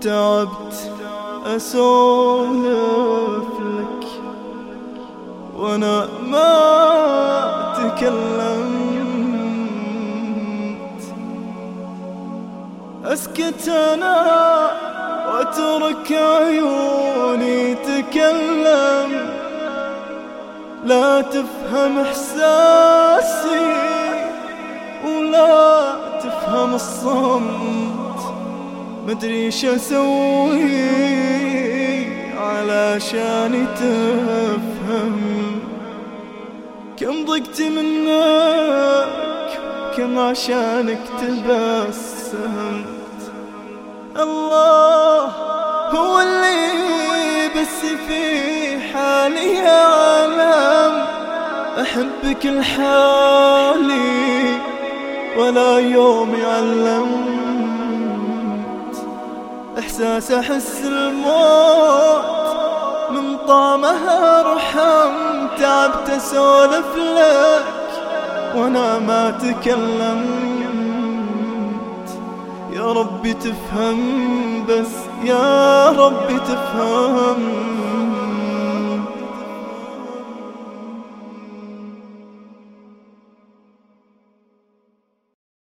تعبت أسولف لك وأنا ما تكلمت. أسكت أنا وأترك عيوني تكلم. لا تفهم إحساسي ولا تفهم الصمت. مدري أسوي علشان تفهم. كم ضقت منك كم عشانك تبسمت. الله هو اللي بس في حالي يعلم أحبك لحالي ولا يوم يعلمت إحساس أحس الموت من طعمها رحم تعبت أسولف لك وأنا ما تكلمت. يا ربي تفهم بس يا ربي تفهم